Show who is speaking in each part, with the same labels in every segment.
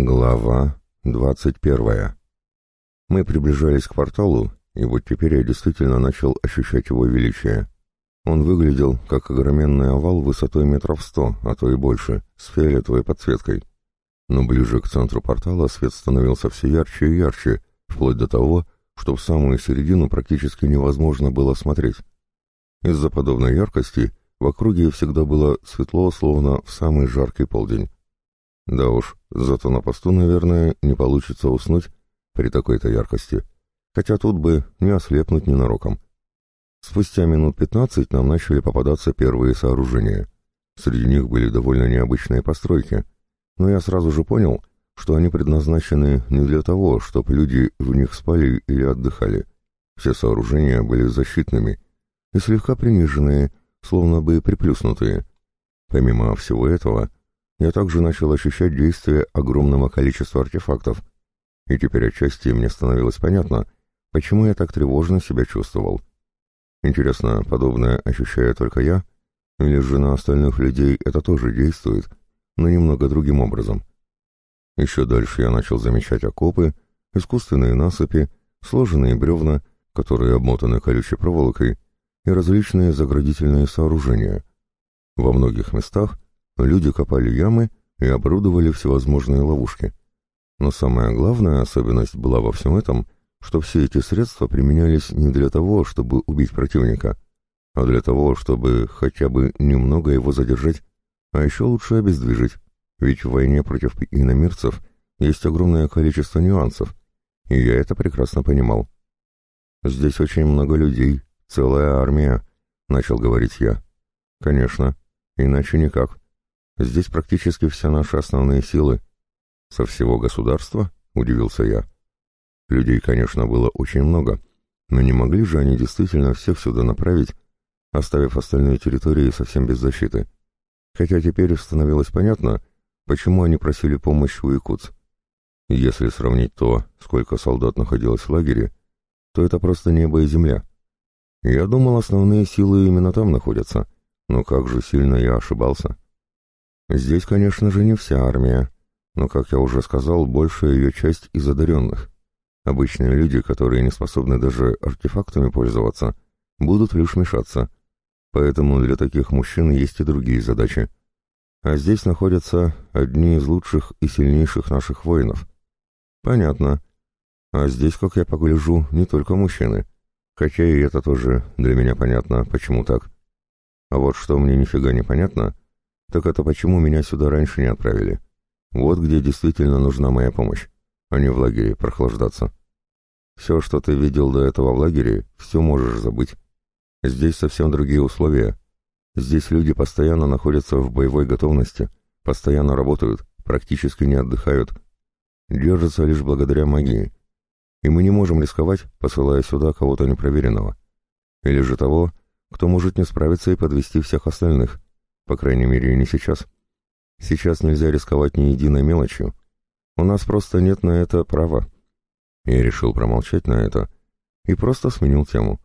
Speaker 1: Глава двадцать первая. Мы приближались к порталу, и вот теперь я действительно начал ощущать его величие. Он выглядел как огроменный овал высотой метров сто, а то и больше, с фиолетовой подсветкой. Но ближе к центру портала свет становился все ярче и ярче, вплоть до того, что в самую середину практически невозможно было смотреть. Из-за подобной яркости в округе всегда было светло, словно в самый жаркий полдень. Да уж, зато на посту, наверное, не получится уснуть при такой-то яркости. Хотя тут бы не ослепнуть ненароком. Спустя минут пятнадцать нам начали попадаться первые сооружения. Среди них были довольно необычные постройки, но я сразу же понял, что они предназначены не для того, чтобы люди в них спали или отдыхали. Все сооружения были защитными и слегка приниженные, словно бы приплюснутые. Помимо всего этого, я также начал ощущать действие огромного количества артефактов, и теперь отчасти мне становилось понятно, почему я так тревожно себя чувствовал. Интересно, подобное ощущаю только я, или же на остальных людей это тоже действует, но немного другим образом. Еще дальше я начал замечать окопы, искусственные насыпи, сложенные бревна, которые обмотаны колючей проволокой, и различные заградительные сооружения. Во многих местах Люди копали ямы и оборудовали всевозможные ловушки. Но самая главная особенность была во всем этом, что все эти средства применялись не для того, чтобы убить противника, а для того, чтобы хотя бы немного его задержать, а еще лучше обездвижить, ведь в войне против иномирцев есть огромное количество нюансов, и я это прекрасно понимал. «Здесь очень много людей, целая армия», — начал говорить я. «Конечно, иначе никак. Здесь практически все наши основные силы. Со всего государства? Удивился я. Людей, конечно, было очень много, но не могли же они действительно всех сюда направить, оставив остальные территории совсем без защиты. Хотя теперь становилось понятно, почему они просили помощи у якутс. Если сравнить то, сколько солдат находилось в лагере, то это просто небо и земля. Я думал, основные силы именно там находятся, но как же сильно я ошибался. Здесь, конечно же, не вся армия, но, как я уже сказал, большая ее часть из одаренных. Обычные люди, которые не способны даже артефактами пользоваться, будут лишь мешаться. Поэтому для таких мужчин есть и другие задачи. А здесь находятся одни из лучших и сильнейших наших воинов. Понятно. А здесь, как я погляжу, не только мужчины. Хотя и это тоже для меня понятно, почему так. А вот что мне нифига не понятно — так это почему меня сюда раньше не отправили? Вот где действительно нужна моя помощь, а не в лагере прохлаждаться. Все, что ты видел до этого в лагере, все можешь забыть. Здесь совсем другие условия. Здесь люди постоянно находятся в боевой готовности, постоянно работают, практически не отдыхают. Держатся лишь благодаря магии. И мы не можем рисковать, посылая сюда кого-то непроверенного. Или же того, кто может не справиться и подвести всех остальных. По крайней мере, не сейчас. Сейчас нельзя рисковать ни единой мелочью. У нас просто нет на это права. Я решил промолчать на это и просто сменил тему.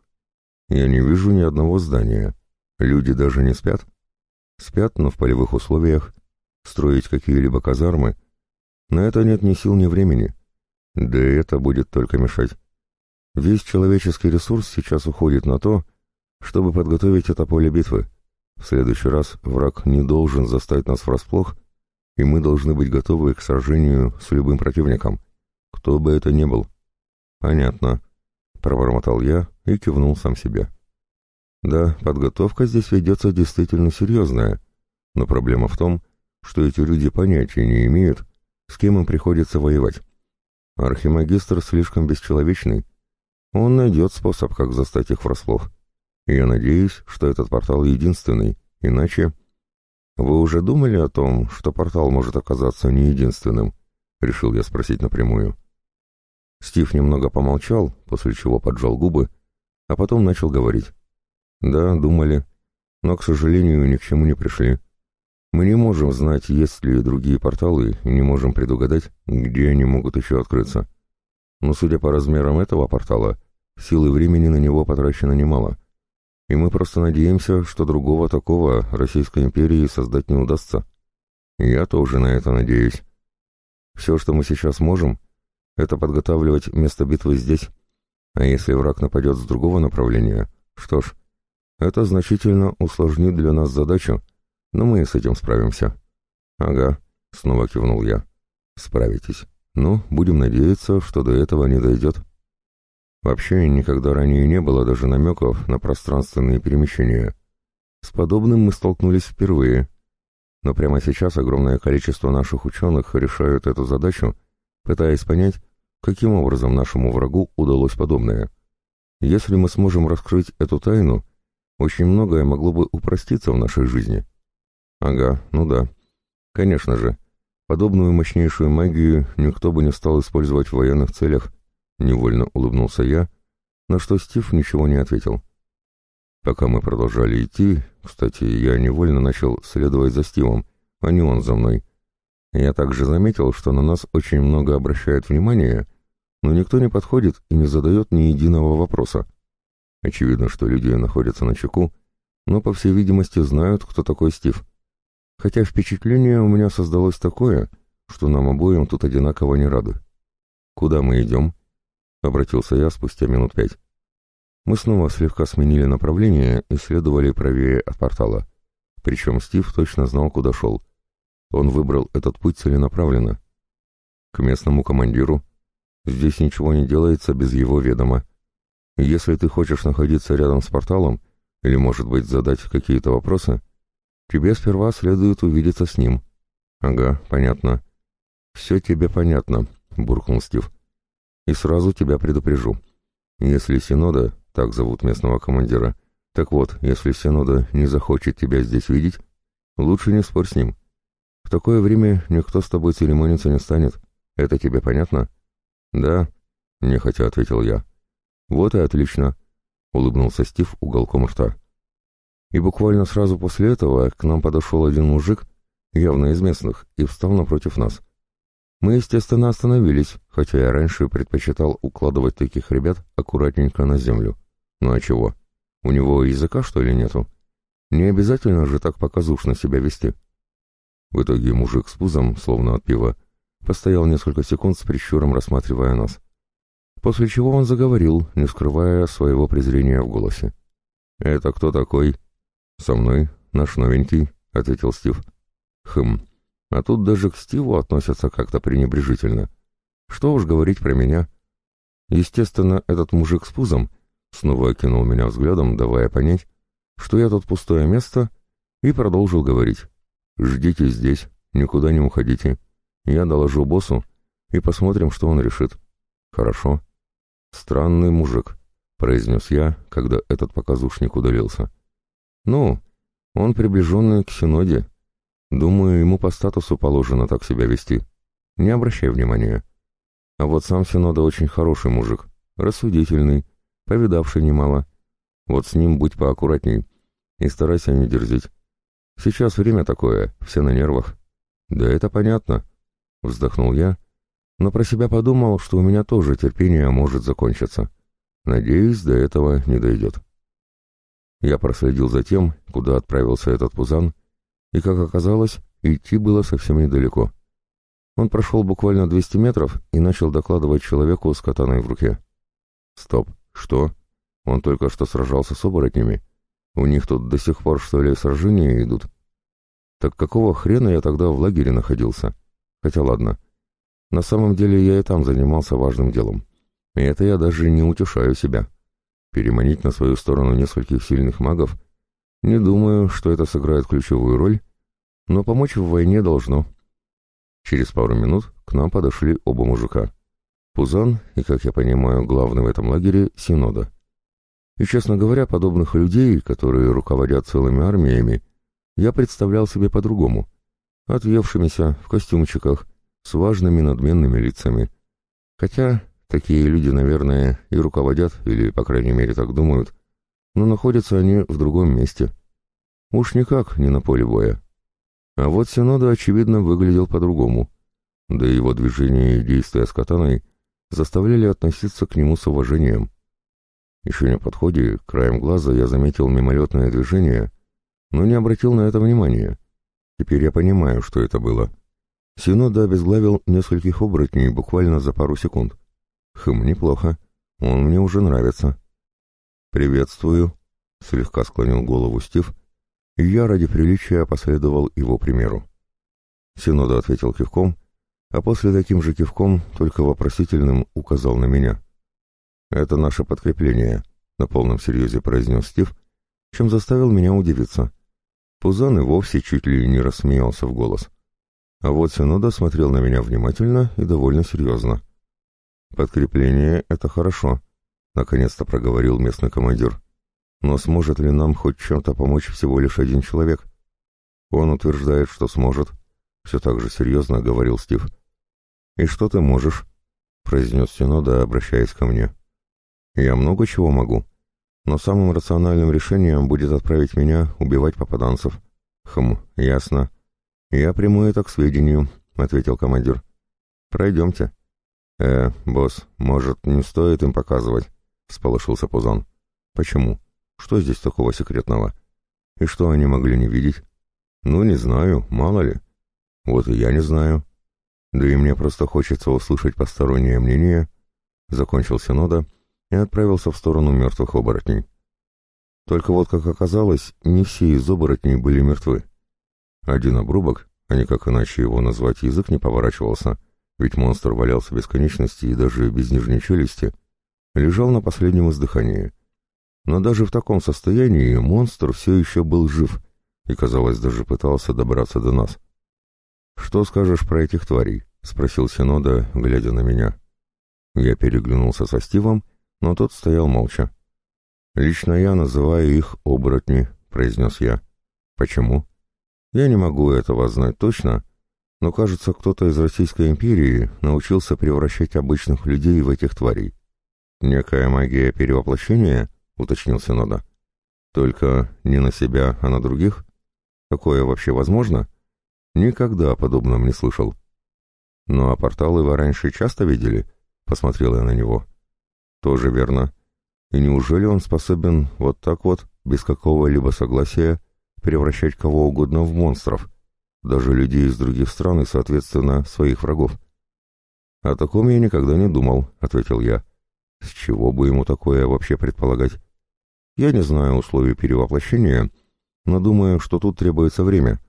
Speaker 1: Я не вижу ни одного здания. Люди даже не спят. Спят, но в полевых условиях. Строить какие-либо казармы. На это нет ни сил, ни времени. Да и это будет только мешать. Весь человеческий ресурс сейчас уходит на то, чтобы подготовить это поле битвы. В следующий раз враг не должен застать нас врасплох, и мы должны быть готовы к сражению с любым противником, кто бы это ни был. Понятно, пробормотал я и кивнул сам себе. Да, подготовка здесь ведется действительно серьезная, но проблема в том, что эти люди понятия не имеют, с кем им приходится воевать. Архимагистр слишком бесчеловечный. Он найдет способ, как застать их врасплох я надеюсь, что этот портал единственный, иначе... Вы уже думали о том, что портал может оказаться не единственным? Решил я спросить напрямую. Стив немного помолчал, после чего поджал губы, а потом начал говорить. Да, думали, но, к сожалению, ни к чему не пришли. Мы не можем знать, есть ли другие порталы, и не можем предугадать, где они могут еще открыться. Но, судя по размерам этого портала, силы времени на него потрачено немало — и мы просто надеемся, что другого такого Российской империи создать не удастся. Я тоже на это надеюсь. Все, что мы сейчас можем, это подготавливать место битвы здесь. А если враг нападет с другого направления, что ж, это значительно усложнит для нас задачу, но мы с этим справимся. Ага, снова кивнул я. Справитесь. Ну, будем надеяться, что до этого не дойдет. Вообще никогда ранее не было даже намеков на пространственные перемещения. С подобным мы столкнулись впервые. Но прямо сейчас огромное количество наших ученых решают эту задачу, пытаясь понять, каким образом нашему врагу удалось подобное. Если мы сможем раскрыть эту тайну, очень многое могло бы упроститься в нашей жизни. Ага, ну да. Конечно же, подобную мощнейшую магию никто бы не стал использовать в военных целях, невольно улыбнулся я, на что Стив ничего не ответил. Пока мы продолжали идти, кстати, я невольно начал следовать за Стивом, а не он за мной. Я также заметил, что на нас очень много обращает внимания, но никто не подходит и не задает ни единого вопроса. Очевидно, что люди находятся на чеку, но, по всей видимости, знают, кто такой Стив. Хотя впечатление у меня создалось такое, что нам обоим тут одинаково не рады. «Куда мы идем?» — обратился я спустя минут пять. Мы снова слегка сменили направление и следовали правее от портала. Причем Стив точно знал, куда шел. Он выбрал этот путь целенаправленно. К местному командиру. Здесь ничего не делается без его ведома. Если ты хочешь находиться рядом с порталом, или, может быть, задать какие-то вопросы, тебе сперва следует увидеться с ним. Ага, понятно. Все тебе понятно, буркнул Стив. И сразу тебя предупрежу. Если Синода, так зовут местного командира, так вот, если Синода не захочет тебя здесь видеть, лучше не спорь с ним. В такое время никто с тобой церемониться не станет. Это тебе понятно? Да, нехотя ответил я. «Вот и отлично», — улыбнулся Стив уголком рта. И буквально сразу после этого к нам подошел один мужик, явно из местных, и встал напротив нас. Мы, естественно, остановились, хотя я раньше предпочитал укладывать таких ребят аккуратненько на землю. Ну а чего? У него языка, что ли, нету? Не обязательно же так показушно себя вести. В итоге мужик с пузом, словно от пива, постоял несколько секунд с прищуром, рассматривая нас после чего он заговорил, не скрывая своего презрения в голосе. «Это кто такой?» «Со мной, наш новенький», — ответил Стив. «Хм, а тут даже к Стиву относятся как-то пренебрежительно. Что уж говорить про меня». Естественно, этот мужик с пузом снова окинул меня взглядом, давая понять, что я тут пустое место, и продолжил говорить. «Ждите здесь, никуда не уходите. Я доложу боссу, и посмотрим, что он решит». «Хорошо», «Странный мужик», — произнес я, когда этот показушник удалился. «Ну, он приближенный к Синоде. Думаю, ему по статусу положено так себя вести. Не обращай внимания. А вот сам Синода очень хороший мужик, рассудительный, повидавший немало. Вот с ним будь поаккуратней и старайся не дерзить. Сейчас время такое, все на нервах». «Да это понятно», — вздохнул я, но про себя подумал, что у меня тоже терпение может закончиться. Надеюсь, до этого не дойдет. Я проследил за тем, куда отправился этот пузан, и, как оказалось, идти было совсем недалеко. Он прошел буквально 200 метров и начал докладывать человеку с катаной в руке. «Стоп, что? Он только что сражался с оборотнями? У них тут до сих пор, что ли, сражения идут? Так какого хрена я тогда в лагере находился? Хотя ладно, на самом деле я и там занимался важным делом. И это я даже не утешаю себя. Переманить на свою сторону нескольких сильных магов не думаю, что это сыграет ключевую роль, но помочь в войне должно. Через пару минут к нам подошли оба мужика. Пузан и, как я понимаю, главный в этом лагере — Синода. И, честно говоря, подобных людей, которые руководят целыми армиями, я представлял себе по-другому. Отъевшимися, в костюмчиках, с важными надменными лицами. Хотя такие люди, наверное, и руководят, или, по крайней мере, так думают, но находятся они в другом месте. Уж никак не на поле боя. А вот Синода, очевидно, выглядел по-другому. Да и его движения и действия с катаной заставляли относиться к нему с уважением. Еще на подходе, краем глаза, я заметил мимолетное движение, но не обратил на это внимания. Теперь я понимаю, что это было. Синода обезглавил нескольких оборотней буквально за пару секунд. Хм, неплохо. Он мне уже нравится. «Приветствую», — слегка склонил голову Стив, и я ради приличия последовал его примеру. Синода ответил кивком, а после таким же кивком, только вопросительным, указал на меня. «Это наше подкрепление», — на полном серьезе произнес Стив, чем заставил меня удивиться. Пузан и вовсе чуть ли не рассмеялся в голос. А вот Синода смотрел на меня внимательно и довольно серьезно. «Подкрепление — это хорошо», — наконец-то проговорил местный командир. «Но сможет ли нам хоть чем-то помочь всего лишь один человек?» «Он утверждает, что сможет», — все так же серьезно говорил Стив. «И что ты можешь?» — произнес Синода, обращаясь ко мне. «Я много чего могу, но самым рациональным решением будет отправить меня убивать попаданцев». «Хм, ясно. Я приму это к сведению», — ответил командир. «Пройдемте». «Э, босс, может, не стоит им показывать?» — всполошился Пузан. «Почему? Что здесь такого секретного? И что они могли не видеть?» «Ну, не знаю, мало ли». «Вот и я не знаю. Да и мне просто хочется услышать постороннее мнение». Закончил Синода и отправился в сторону мертвых оборотней. Только вот, как оказалось, не все из оборотней были мертвы. Один обрубок, а никак иначе его назвать язык не поворачивался, ведь монстр валялся без конечности и даже без нижней челюсти, лежал на последнем издыхании. Но даже в таком состоянии монстр все еще был жив и, казалось, даже пытался добраться до нас. «Что скажешь про этих тварей?» — спросил Синода, глядя на меня. Я переглянулся со Стивом, но тот стоял молча. «Лично я называю их оборотни», — произнес я. «Почему?» «Я не могу этого знать точно, но, кажется, кто-то из Российской империи научился превращать обычных людей в этих тварей. Некая магия перевоплощения, уточнил Синода. Только не на себя, а на других? Такое вообще возможно? Никогда о подобном не слышал. Ну а порталы вы раньше часто видели? Посмотрел я на него. Тоже верно. И неужели он способен вот так вот, без какого-либо согласия, превращать кого угодно в монстров? даже людей из других стран и, соответственно, своих врагов. «О таком я никогда не думал», — ответил я. «С чего бы ему такое вообще предполагать? Я не знаю условий перевоплощения, но думаю, что тут требуется время.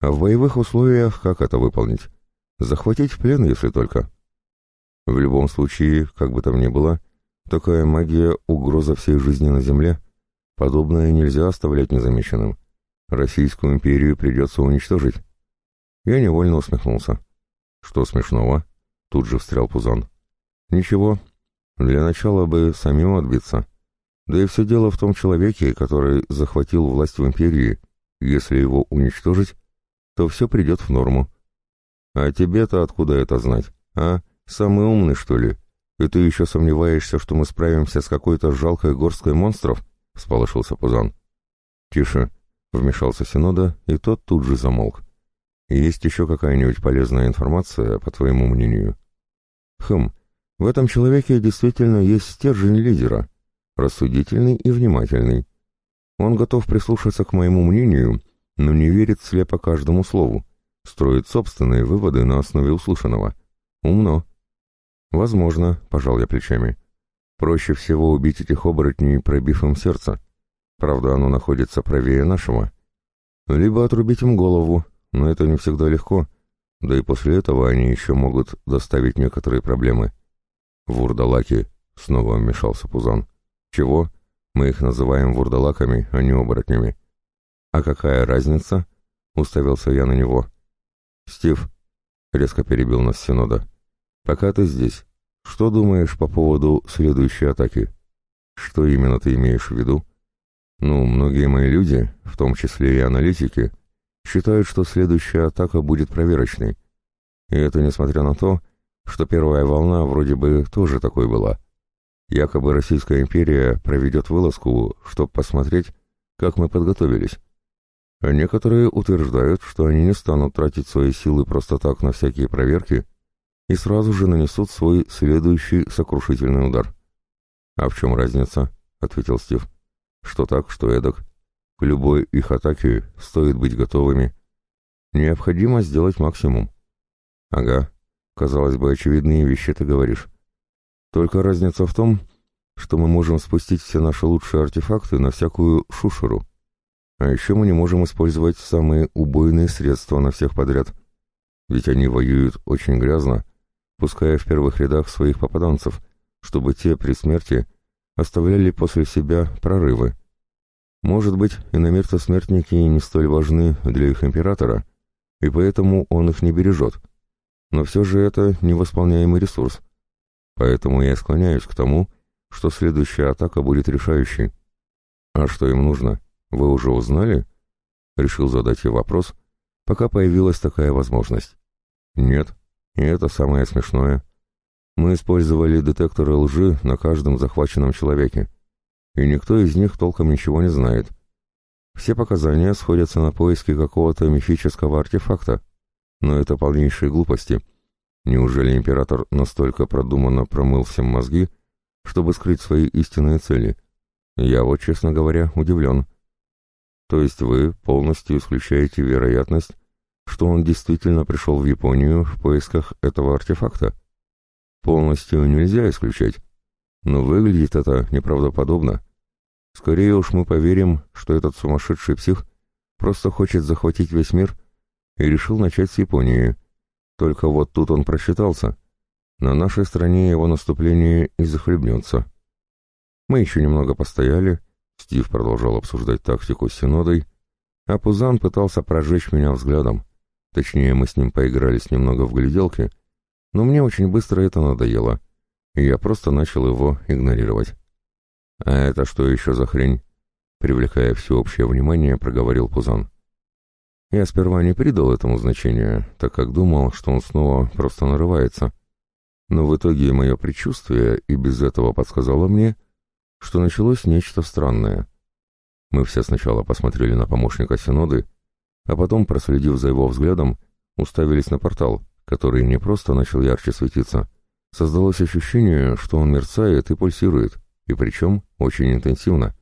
Speaker 1: А в боевых условиях как это выполнить? Захватить в плен, если только». В любом случае, как бы там ни было, такая магия — угроза всей жизни на Земле. Подобное нельзя оставлять незамеченным. Российскую империю придется уничтожить. Я невольно усмехнулся. Что смешного? Тут же встрял Пузан. Ничего. Для начала бы самим отбиться. Да и все дело в том человеке, который захватил власть в империи. Если его уничтожить, то все придет в норму. А тебе-то откуда это знать? А? Самый умный, что ли? И ты еще сомневаешься, что мы справимся с какой-то жалкой горсткой монстров? — всполошился Пузан. «Тише», Вмешался Синода, и тот тут же замолк. «Есть еще какая-нибудь полезная информация, по твоему мнению?» «Хм, в этом человеке действительно есть стержень лидера, рассудительный и внимательный. Он готов прислушаться к моему мнению, но не верит слепо каждому слову, строит собственные выводы на основе услышанного. Умно». «Возможно», — пожал я плечами. «Проще всего убить этих оборотней, пробив им сердце». Правда, оно находится правее нашего. Либо отрубить им голову, но это не всегда легко, да и после этого они еще могут доставить некоторые проблемы. Вурдалаки, снова вмешался Пузан. Чего? Мы их называем вурдалаками, а не оборотнями. А какая разница? Уставился я на него. Стив, резко перебил нас Синода. Пока ты здесь, что думаешь по поводу следующей атаки? Что именно ты имеешь в виду? Ну, многие мои люди, в том числе и аналитики, считают, что следующая атака будет проверочной. И это несмотря на то, что первая волна вроде бы тоже такой была. Якобы Российская империя проведет вылазку, чтобы посмотреть, как мы подготовились. А некоторые утверждают, что они не станут тратить свои силы просто так на всякие проверки и сразу же нанесут свой следующий сокрушительный удар. «А в чем разница?» — ответил Стив. Что так, что эдак. К любой их атаке стоит быть готовыми. Необходимо сделать максимум. Ага, казалось бы, очевидные вещи ты говоришь. Только разница в том, что мы можем спустить все наши лучшие артефакты на всякую шушеру. А еще мы не можем использовать самые убойные средства на всех подряд. Ведь они воюют очень грязно, пуская в первых рядах своих попаданцев, чтобы те при смерти оставляли после себя прорывы. Может быть, иномирцы-смертники не столь важны для их императора, и поэтому он их не бережет. Но все же это невосполняемый ресурс. Поэтому я склоняюсь к тому, что следующая атака будет решающей. А что им нужно, вы уже узнали? Решил задать я вопрос, пока появилась такая возможность. Нет, и это самое смешное. Мы использовали детекторы лжи на каждом захваченном человеке, и никто из них толком ничего не знает. Все показания сходятся на поиски какого-то мифического артефакта, но это полнейшие глупости. Неужели император настолько продуманно промыл всем мозги, чтобы скрыть свои истинные цели? Я вот, честно говоря, удивлен. То есть вы полностью исключаете вероятность, что он действительно пришел в Японию в поисках этого артефакта? Полностью нельзя исключать, но выглядит это неправдоподобно. Скорее уж мы поверим, что этот сумасшедший псих просто хочет захватить весь мир и решил начать с Японии. Только вот тут он просчитался. На нашей стране его наступление и захлебнется. Мы еще немного постояли, Стив продолжал обсуждать тактику с Синодой, а Пузан пытался прожечь меня взглядом. Точнее, мы с ним поигрались немного в гляделки, но мне очень быстро это надоело, и я просто начал его игнорировать. «А это что еще за хрень?» Привлекая всеобщее внимание, проговорил Пузан. Я сперва не придал этому значения, так как думал, что он снова просто нарывается. Но в итоге мое предчувствие и без этого подсказало мне, что началось нечто странное. Мы все сначала посмотрели на помощника Синоды, а потом, проследив за его взглядом, уставились на портал, который не просто начал ярче светиться. Создалось ощущение, что он мерцает и пульсирует, и причем очень интенсивно.